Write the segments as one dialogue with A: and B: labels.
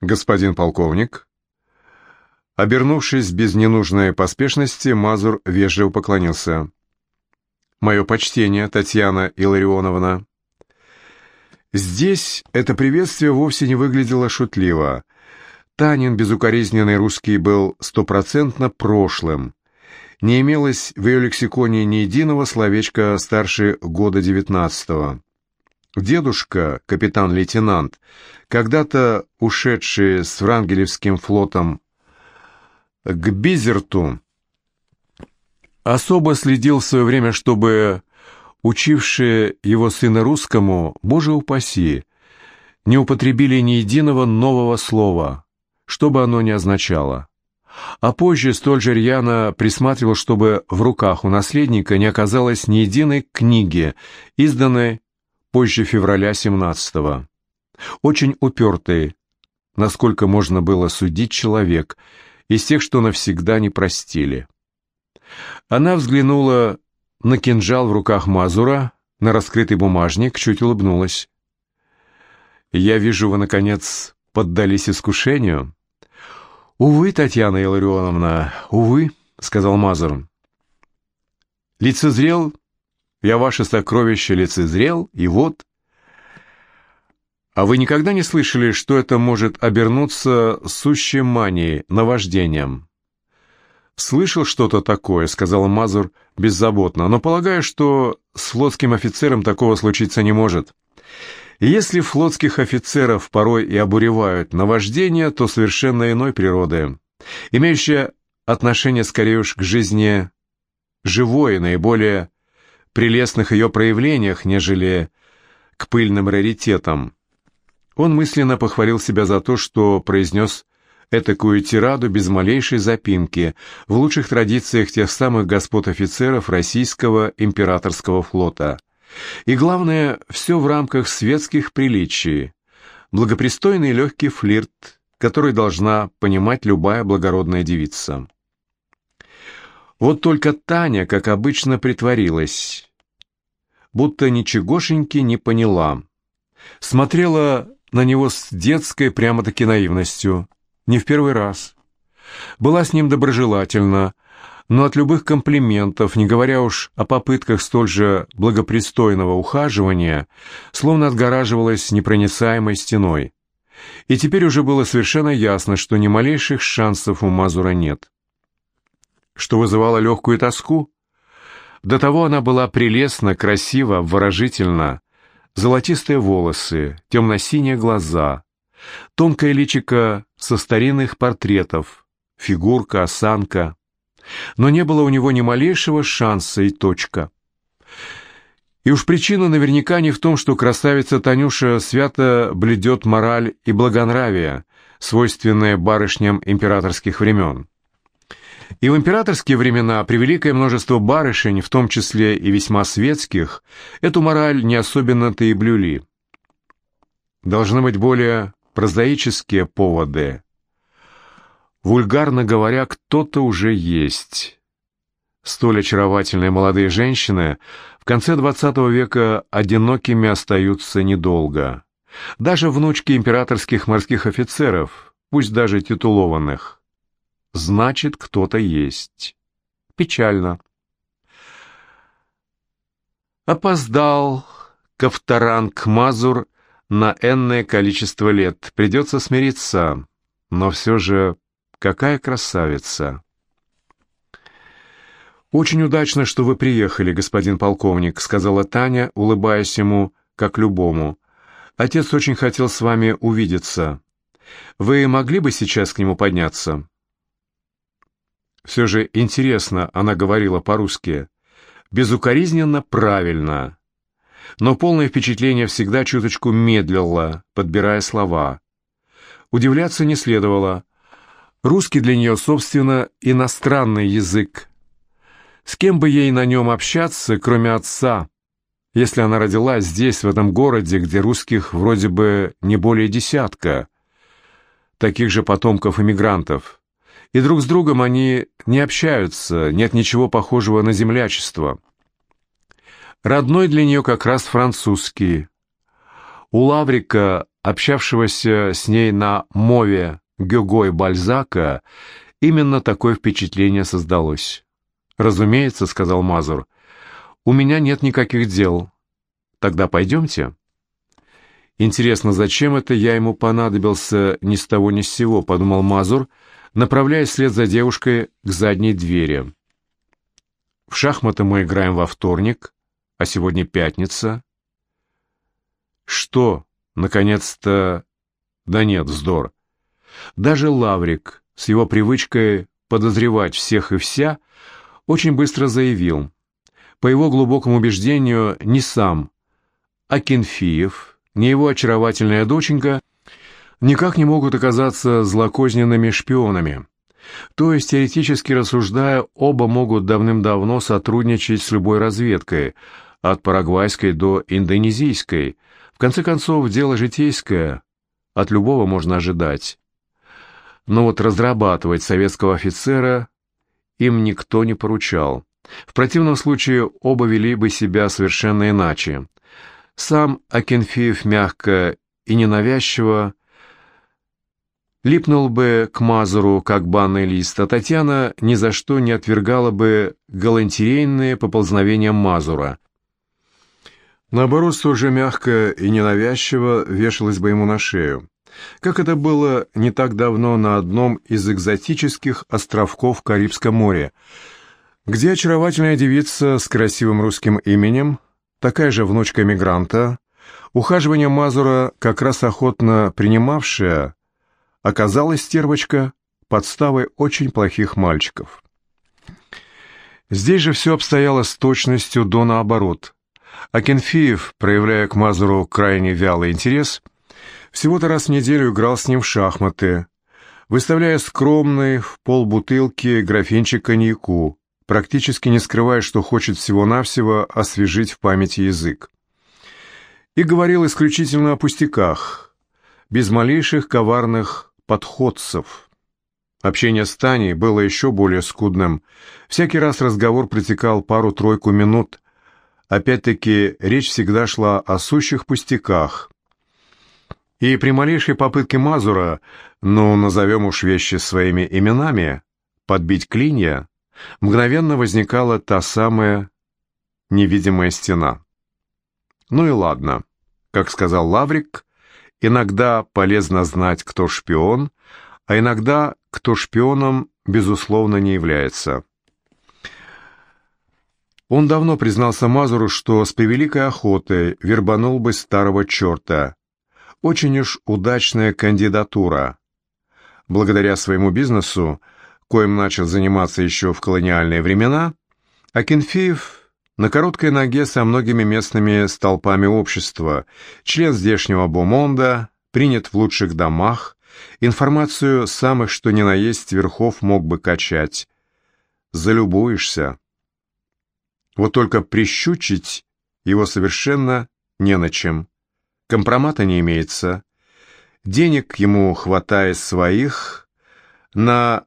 A: господин полковник». Обернувшись без ненужной поспешности, Мазур вежливо поклонился. «Мое почтение, Татьяна Илларионовна». Здесь это приветствие вовсе не выглядело шутливо. Танин безукоризненный русский был стопроцентно прошлым. Не имелось в ее лексиконе ни единого словечка старше года девятнадцатого. Дедушка, капитан-лейтенант, когда-то ушедший с Врангелевским флотом к Бизерту, особо следил в свое время, чтобы учившие его сына русскому, боже упаси, не употребили ни единого нового слова, что бы оно ни означало. А позже столь же рьяно присматривал, чтобы в руках у наследника не оказалось ни единой книги, изданной позже февраля 17-го. Очень упертый, насколько можно было судить человек, из тех, что навсегда не простили. Она взглянула на кинжал в руках Мазура, на раскрытый бумажник, чуть улыбнулась. «Я вижу, вы, наконец, поддались искушению?» «Увы, Татьяна Илларионовна, увы», — сказал Мазур. «Лицезрел я ваше сокровище лицезрел, и вот... А вы никогда не слышали, что это может обернуться сущей манией, наваждением? «Слышал что-то такое», — сказал Мазур беззаботно, «но полагаю, что с флотским офицером такого случиться не может. Если флотских офицеров порой и обуревают наваждения, то совершенно иной природы, имеющие отношение скорее уж к жизни живой, наиболее прелестных ее проявлениях, нежели к пыльным раритетам. Он мысленно похвалил себя за то, что произнес этакую тираду без малейшей запинки, в лучших традициях тех самых господ-офицеров российского императорского флота. И главное, все в рамках светских приличий. Благопристойный легкий флирт, который должна понимать любая благородная девица. Вот только Таня, как обычно, притворилась, будто ничегошеньки не поняла. Смотрела на него с детской прямо-таки наивностью, не в первый раз. Была с ним доброжелательна, но от любых комплиментов, не говоря уж о попытках столь же благопристойного ухаживания, словно отгораживалась непроницаемой стеной. И теперь уже было совершенно ясно, что ни малейших шансов у Мазура нет что вызывало легкую тоску. До того она была прелестна, красива, выражительна. Золотистые волосы, темно-синие глаза, тонкое личико со старинных портретов, фигурка, осанка. Но не было у него ни малейшего шанса и точка. И уж причина наверняка не в том, что красавица Танюша свято бледет мораль и благонравие, свойственные барышням императорских времен. И в императорские времена превеликое множество барышень, в том числе и весьма светских, эту мораль не особенно-то и блюли. Должны быть более прозаические поводы. Вульгарно говоря, кто-то уже есть. Столь очаровательные молодые женщины в конце XX века одинокими остаются недолго. Даже внучки императорских морских офицеров, пусть даже титулованных значит, кто-то есть. Печально. Опоздал Ковторанг Мазур на энное количество лет. Придется смириться. Но все же, какая красавица! «Очень удачно, что вы приехали, господин полковник», — сказала Таня, улыбаясь ему, как любому. «Отец очень хотел с вами увидеться. Вы могли бы сейчас к нему подняться?» Все же интересно, она говорила по-русски. Безукоризненно правильно. Но полное впечатление всегда чуточку медлило, подбирая слова. Удивляться не следовало. Русский для нее, собственно, иностранный язык. С кем бы ей на нем общаться, кроме отца, если она родилась здесь, в этом городе, где русских вроде бы не более десятка, таких же потомков иммигрантов и друг с другом они не общаются, нет ничего похожего на землячество. Родной для нее как раз французский. У Лаврика общавшегося с ней на мове Гюго и Бальзака, именно такое впечатление создалось. «Разумеется», — сказал Мазур, — «у меня нет никаких дел. Тогда пойдемте». «Интересно, зачем это я ему понадобился ни с того ни с сего?» — подумал Мазур, направляясь вслед за девушкой к задней двери. «В шахматы мы играем во вторник, а сегодня пятница». «Что?» — наконец-то... Да нет, вздор. Даже Лаврик с его привычкой подозревать всех и вся очень быстро заявил. По его глубокому убеждению, не сам Акинфиев ни его очаровательная доченька никак не могут оказаться злокозненными шпионами. То есть, теоретически рассуждая, оба могут давным-давно сотрудничать с любой разведкой, от парагвайской до индонезийской. В конце концов, дело житейское, от любого можно ожидать. Но вот разрабатывать советского офицера им никто не поручал. В противном случае оба вели бы себя совершенно иначе. Сам Акинфеев мягко и ненавязчиво липнул бы к Мазуру, как банный лист, а Татьяна ни за что не отвергала бы галантерейные поползновения Мазура. Наоборот, столь же мягко и ненавязчиво вешалась бы ему на шею, как это было не так давно на одном из экзотических островков в Карибском море, где очаровательная девица с красивым русским именем – такая же внучка мигранта, ухаживание Мазура как раз охотно принимавшая, оказалась стервочка подставой очень плохих мальчиков. Здесь же все обстояло с точностью до наоборот. Акинфеев, проявляя к Мазуру крайне вялый интерес, всего-то раз в неделю играл с ним в шахматы, выставляя скромный в полбутылки графинчик коньяку, практически не скрывая, что хочет всего-навсего освежить в памяти язык. И говорил исключительно о пустяках, без малейших коварных подходцев. Общение с Таней было еще более скудным. Всякий раз разговор протекал пару-тройку минут. Опять-таки, речь всегда шла о сущих пустяках. И при малейшей попытке Мазура, ну, назовем уж вещи своими именами, подбить клинья, мгновенно возникала та самая невидимая стена. Ну и ладно, как сказал Лаврик, иногда полезно знать, кто шпион, а иногда кто шпионом, безусловно, не является. Он давно признался Мазуру, что с превеликой охотой вербанул бы старого черта. Очень уж удачная кандидатура. Благодаря своему бизнесу коим начал заниматься еще в колониальные времена, Акинфеев на короткой ноге со многими местными столпами общества, член здешнего бомонда, принят в лучших домах, информацию самых что ни на есть верхов мог бы качать. Залюбуешься. Вот только прищучить его совершенно не на чем. Компромата не имеется. Денег ему хватает своих, на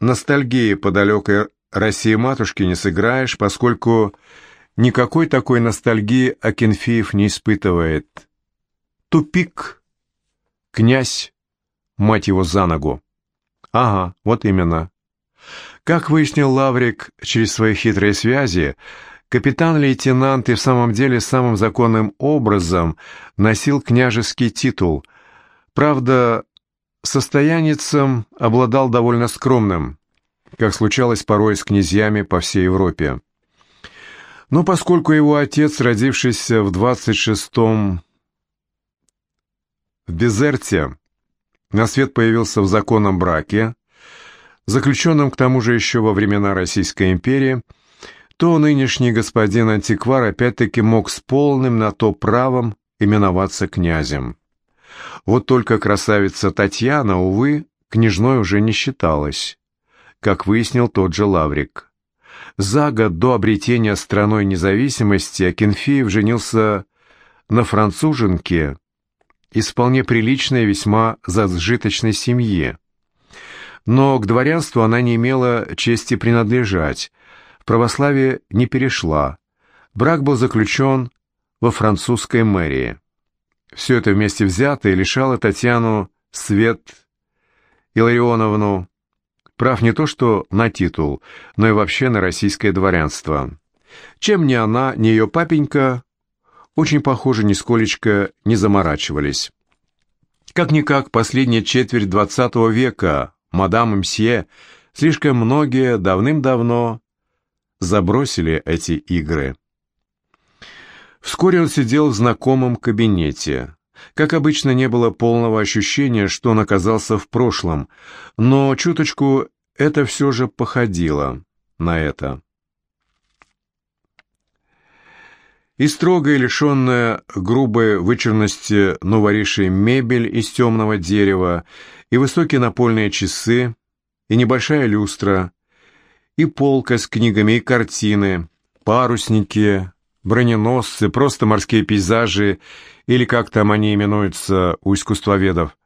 A: Ностальгии по далекой России-матушке не сыграешь, поскольку никакой такой ностальгии Акинфеев не испытывает. Тупик. Князь, мать его за ногу. Ага, вот именно. Как выяснил Лаврик через свои хитрые связи, капитан-лейтенант и в самом деле самым законным образом носил княжеский титул. Правда, Состояницем обладал довольно скромным, как случалось порой с князьями по всей Европе. Но поскольку его отец, родившийся в 26-м в Безерте, на свет появился в законном браке, заключенном к тому же еще во времена Российской империи, то нынешний господин антиквар опять-таки мог с полным на то правом именоваться князем. Вот только красавица Татьяна, увы, княжной уже не считалась, как выяснил тот же Лаврик. За год до обретения страной независимости Акинфеев женился на француженке из вполне приличной весьма зажиточной семьи. Но к дворянству она не имела чести принадлежать, в православие не перешла. Брак был заключен во французской мэрии. все это вместе взятое лишало Татьяну Свет Илларионовну прав не то что на титул, но и вообще на российское дворянство. Чем ни она, ни ее папенька, очень похоже, нисколечко не заморачивались. Как-никак, последняя четверть двадцатого века, мадам Мсье, слишком многие давным-давно забросили эти игры. Вскоре он сидел в знакомом кабинете. Как обычно, не было полного ощущения, что он оказался в прошлом, но чуточку это все же походило на это. И строгая, лишенная грубой вычурности новоришей мебель из темного дерева, и высокие напольные часы, и небольшая люстра, и полка с книгами, и картины, парусники, броненосцы, просто морские пейзажи, или как там они именуются у искусствоведов.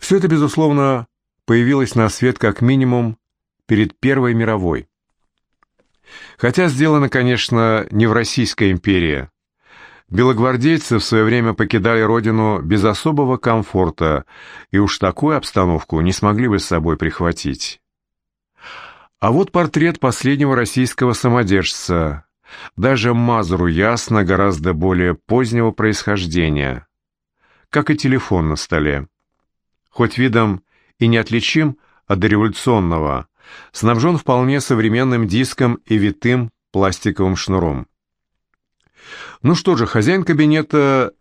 A: Все это, безусловно, появилось на свет как минимум перед Первой мировой. Хотя сделано, конечно, не в Российской империи. Белогвардейцы в свое время покидали родину без особого комфорта, и уж такую обстановку не смогли бы с собой прихватить. А вот портрет последнего российского самодержца, даже Мазуру ясно гораздо более позднего происхождения, как и телефон на столе. Хоть видом и неотличим от дореволюционного, снабжен вполне современным диском и витым пластиковым шнуром. Ну что же, хозяин кабинета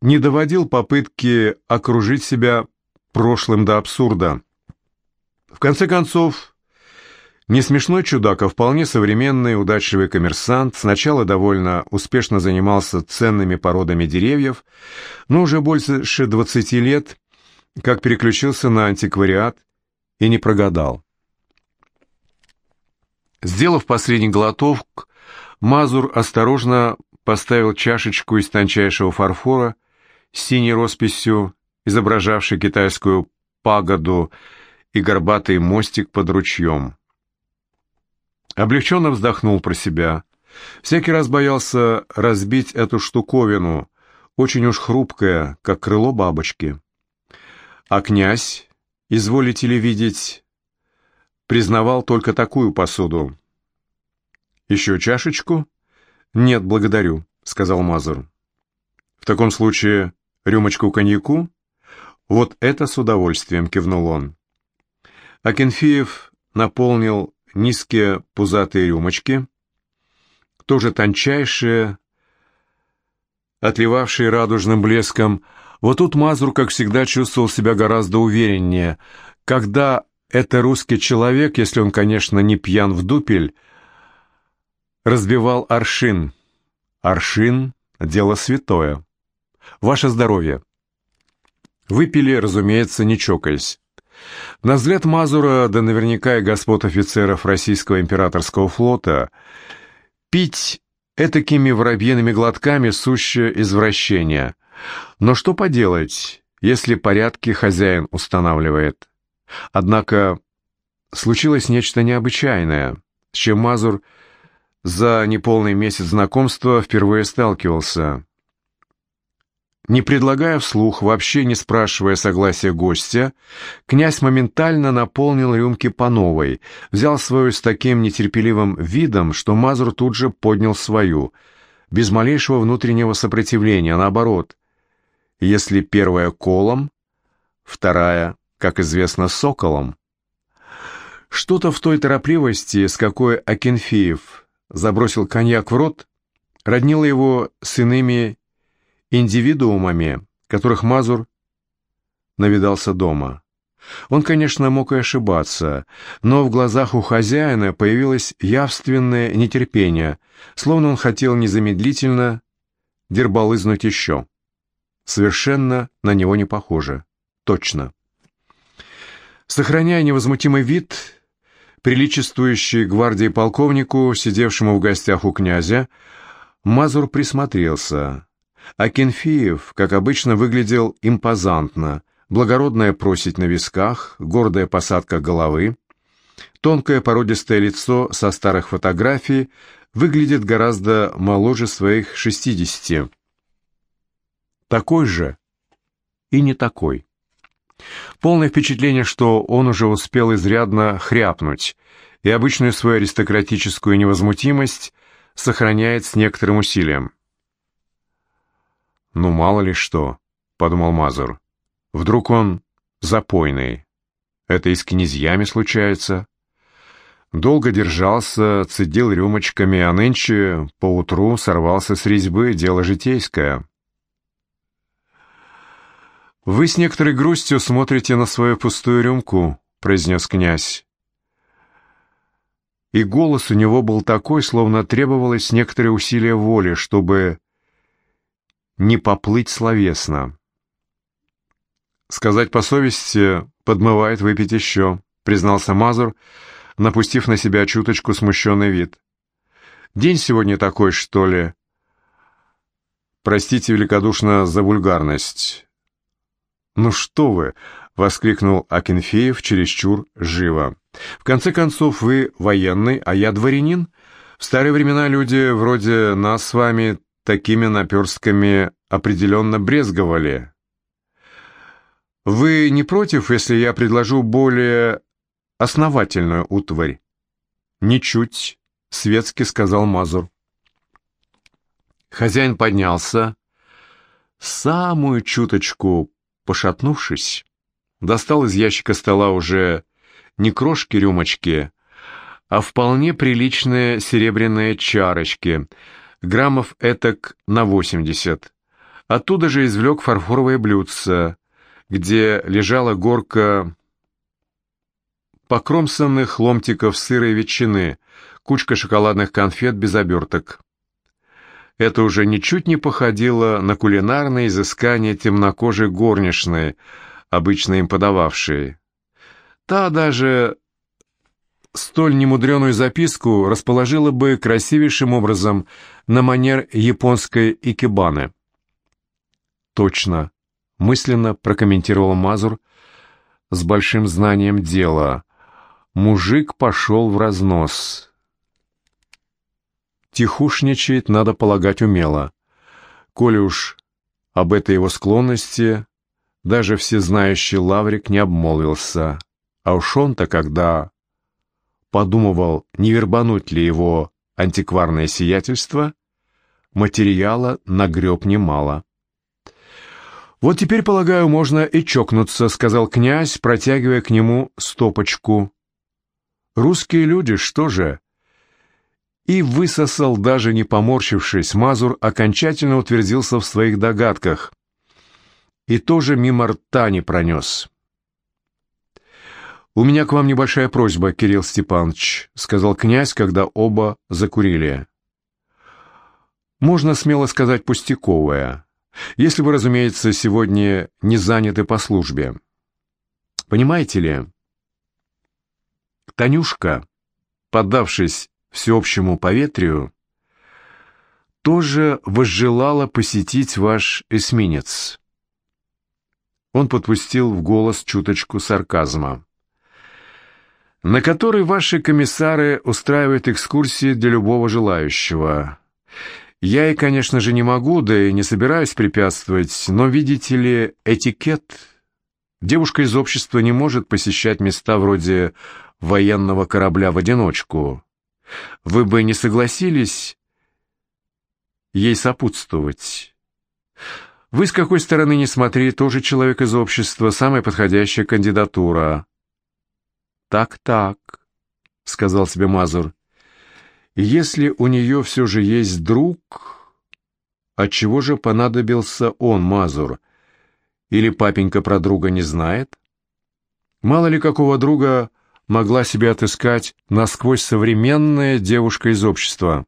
A: не доводил попытки окружить себя прошлым до абсурда. В конце концов, не смешной чудак, а вполне современный, удачливый коммерсант, сначала довольно успешно занимался ценными породами деревьев, но уже больше 20 лет, как переключился на антиквариат и не прогадал. Сделав последний глоток, Мазур осторожно поставил чашечку из тончайшего фарфора с синей росписью, изображавшей китайскую пагоду и горбатый мостик под ручьем. Облегченно вздохнул про себя. Всякий раз боялся разбить эту штуковину, очень уж хрупкая, как крыло бабочки. А князь, изволите ли видеть, признавал только такую посуду. «Еще чашечку?» «Нет, благодарю», — сказал Мазур. «В таком случае рюмочку коньяку?» «Вот это с удовольствием», — кивнул он. Акинфеев наполнил низкие пузатые рюмочки, тоже тончайшие, отливавшие радужным блеском. Вот тут Мазур, как всегда, чувствовал себя гораздо увереннее. Когда это русский человек, если он, конечно, не пьян в дупель, разбивал аршин. Аршин — дело святое. Ваше здоровье. Выпили, разумеется, не чокаясь. На взгляд Мазура, да наверняка и господ офицеров российского императорского флота, пить этакими воробьиными глотками сущее извращение. Но что поделать, если порядки хозяин устанавливает? Однако случилось нечто необычайное, с чем Мазур за неполный месяц знакомства впервые сталкивался. Не предлагая вслух, вообще не спрашивая согласия гостя, князь моментально наполнил рюмки по новой, взял свою с таким нетерпеливым видом, что Мазур тут же поднял свою, без малейшего внутреннего сопротивления, наоборот. Если первая колом, вторая как известно, соколом. Что-то в той торопливости, с какой Акинфеев забросил коньяк в рот, роднило его с иными индивидуумами, которых Мазур навидался дома. Он, конечно, мог и ошибаться, но в глазах у хозяина появилось явственное нетерпение, словно он хотел незамедлительно дербалызнуть еще. Совершенно на него не похоже. Точно. Сохраняя невозмутимый вид, приличествующий гвардии полковнику, сидевшему в гостях у князя, Мазур присмотрелся. А Кенфиев, как обычно, выглядел импозантно. Благородная просить на висках, гордая посадка головы. Тонкое породистое лицо со старых фотографий выглядит гораздо моложе своих шестидесяти. такой же и не такой. Полное впечатление, что он уже успел изрядно хряпнуть, и обычную свою аристократическую невозмутимость сохраняет с некоторым усилием. «Ну, мало ли что», — подумал Мазур. «Вдруг он запойный. Это и с князьями случается». Долго держался, цедил рюмочками, а нынче поутру сорвался с резьбы, дело житейское. «Вы с некоторой грустью смотрите на свою пустую рюмку», — произнес князь. И голос у него был такой, словно требовалось некоторое усилие воли, чтобы не поплыть словесно. «Сказать по совести, подмывает выпить еще», — признался Мазур, напустив на себя чуточку смущенный вид. «День сегодня такой, что ли?» «Простите великодушно за вульгарность. «Ну что вы!» — воскликнул Акинфеев чересчур живо. «В конце концов, вы военный, а я дворянин. В старые времена люди вроде нас с вами такими наперстками определенно брезговали. Вы не против, если я предложу более основательную утварь?» «Ничуть», — светски сказал Мазур. Хозяин поднялся, самую чуточку пошатнувшись, достал из ящика стола уже не крошки рюмочки, а вполне приличные серебряные чарочки, граммов этак на восемьдесят. Оттуда же извлек фарфоровое блюдце, где лежала горка покромсанных ломтиков сырой ветчины, кучка шоколадных конфет без оберток. Это уже ничуть не походило на кулинарное изыскание темнокожей горничной, обычно им подававшей. Та даже столь немудреную записку расположила бы красивейшим образом на манер японской икебаны. «Точно», — мысленно прокомментировал Мазур с большим знанием дела. «Мужик пошел в разнос». Тихушничает, надо полагать, умело. Коли уж об этой его склонности даже всезнающий Лаврик не обмолвился. А уж он-то, когда подумывал, не вербануть ли его антикварное сиятельство, материала нагреб немало. «Вот теперь, полагаю, можно и чокнуться», — сказал князь, протягивая к нему стопочку. «Русские люди, что же?» и высосал, даже не поморщившись, Мазур окончательно утвердился в своих догадках и тоже мимо рта не пронес. «У меня к вам небольшая просьба, Кирилл Степанович», — сказал князь, когда оба закурили. «Можно смело сказать пустяковая, если вы, разумеется, сегодня не заняты по службе. Понимаете ли, Танюшка, поддавшись всеобщему поветрию, тоже возжелала посетить ваш эсминец. Он подпустил в голос чуточку сарказма. На который ваши комиссары устраивают экскурсии для любого желающего. Я и, конечно же, не могу, да и не собираюсь препятствовать, но, видите ли, этикет... Девушка из общества не может посещать места вроде военного корабля в одиночку. Вы бы не согласились ей сопутствовать? Вы с какой стороны не смотри, тоже человек из общества, самая подходящая кандидатура. Так-так, сказал себе Мазур. Если у нее все же есть друг, отчего же понадобился он, Мазур? Или папенька про друга не знает? Мало ли какого друга могла себе отыскать насквозь современная девушка из общества.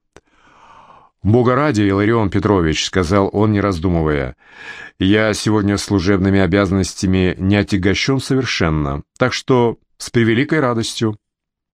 A: «Бога ради, Иларион Петрович», — сказал он, не раздумывая, — «я сегодня служебными обязанностями не отягощен совершенно, так что с превеликой радостью».